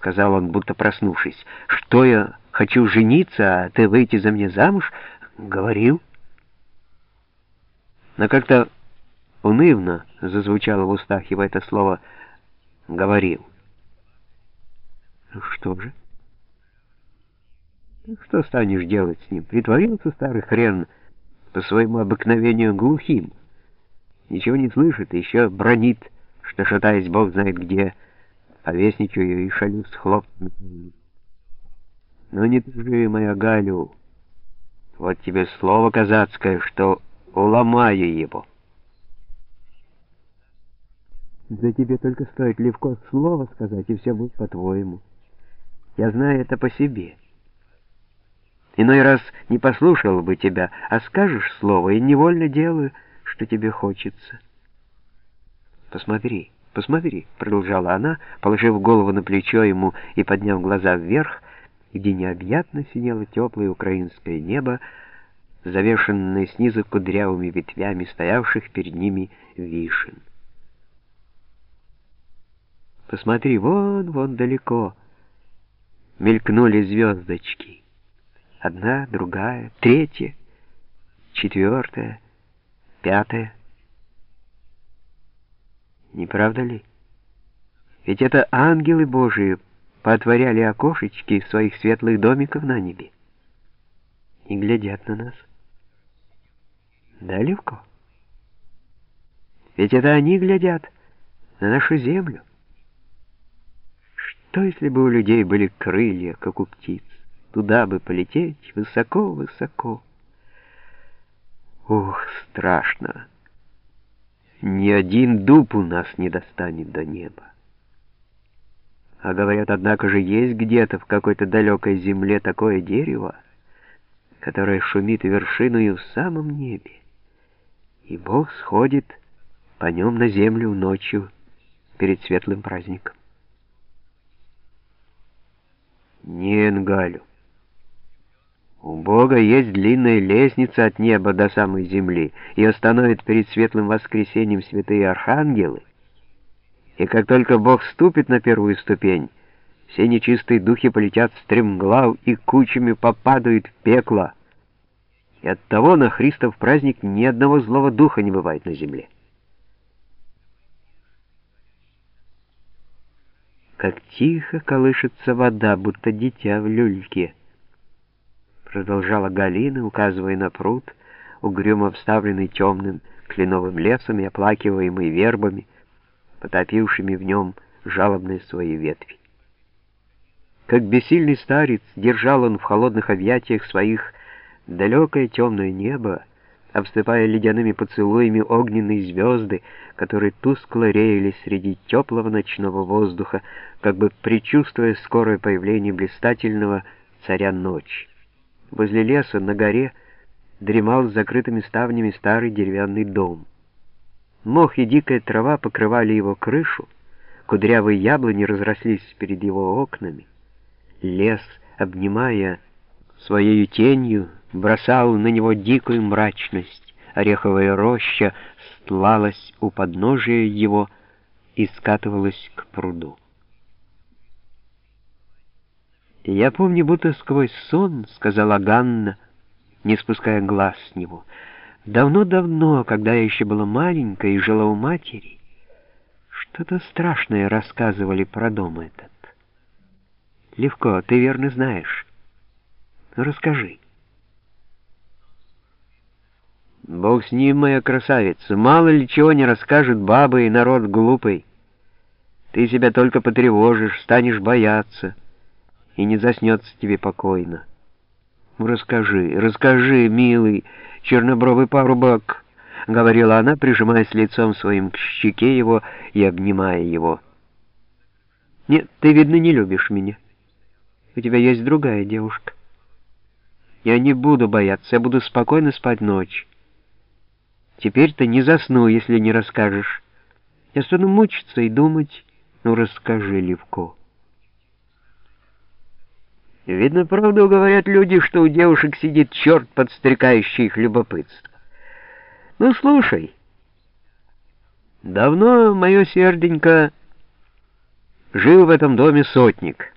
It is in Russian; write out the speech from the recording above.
сказал он, будто проснувшись. «Что я хочу жениться, а ты выйти за меня замуж?» «Говорил». Но как-то унывно зазвучало в устах его это слово «говорил». «Что же?» «Что станешь делать с ним? Притворился старый хрен по своему обыкновению глухим. Ничего не слышит, еще бронит, что, шатаясь, бог знает где, повесничаю и шалю с хлопцами. Но не тужи, моя Галю, вот тебе слово казацкое, что уломаю его. Да тебе только стоит легко слово сказать, и все будет по-твоему. Я знаю это по себе. Иной раз не послушал бы тебя, а скажешь слово, и невольно делаю, что тебе хочется. Посмотри, посмотри, продолжала она, положив голову на плечо ему и подняв глаза вверх, где необъятно синело теплое украинское небо, завешенное снизу кудрявыми ветвями стоявших перед ними вишен. Посмотри, вон, вон далеко мелькнули звездочки. Одна, другая, третья, четвертая, пятая. Не правда ли? Ведь это ангелы Божии поотворяли окошечки своих светлых домиков на небе и глядят на нас. Да, легко. Ведь это они глядят на нашу землю. Что, если бы у людей были крылья, как у птиц? Туда бы полететь высоко-высоко. Ух, страшно. Ни один дуб у нас не достанет до неба. А говорят, однако же, есть где-то в какой-то далекой земле такое дерево, которое шумит вершиною в самом небе, и Бог сходит по нем на землю ночью перед светлым праздником. Не Энгалю. У Бога есть длинная лестница от неба до самой земли. Ее становят перед светлым воскресением святые архангелы. И как только Бог ступит на первую ступень, все нечистые духи полетят стремглав и кучами попадают в пекло. И оттого на Христов праздник ни одного злого духа не бывает на земле. Как тихо колышется вода, будто дитя в люльке продолжала Галина, указывая на пруд, угрюмо вставленный темным кленовым лесом и оплакиваемый вербами, потопившими в нем жалобные свои ветви. Как бессильный старец держал он в холодных объятиях своих далекое темное небо, обступая ледяными поцелуями огненные звезды, которые тускло реяли среди теплого ночного воздуха, как бы предчувствуя скорое появление блистательного царя ночи. Возле леса на горе дремал с закрытыми ставнями старый деревянный дом. Мох и дикая трава покрывали его крышу, кудрявые яблони разрослись перед его окнами. Лес, обнимая своей тенью, бросал на него дикую мрачность. Ореховая роща стлалась у подножия его и скатывалась к пруду. «Я помню, будто сквозь сон», — сказала Ганна, не спуская глаз с него. «Давно-давно, когда я еще была маленькая и жила у матери, что-то страшное рассказывали про дом этот. Левко, ты верно знаешь. Ну, расскажи». «Бог с ним, моя красавица, мало ли чего не расскажет баба и народ глупый. Ты себя только потревожишь, станешь бояться» и не заснется тебе покойно. Расскажи, расскажи, милый чернобровый парубок, — говорила она, прижимаясь лицом своим к щеке его и обнимая его. Нет, ты, видно, не любишь меня. У тебя есть другая девушка. Я не буду бояться, я буду спокойно спать ночь. Теперь-то не засну, если не расскажешь. Я стану мучиться и думать. Ну, расскажи, Левко. Видно, правду говорят люди, что у девушек сидит черт, подстрекающий их любопытство. Ну, слушай. Давно мое серденько Жил в этом доме сотник.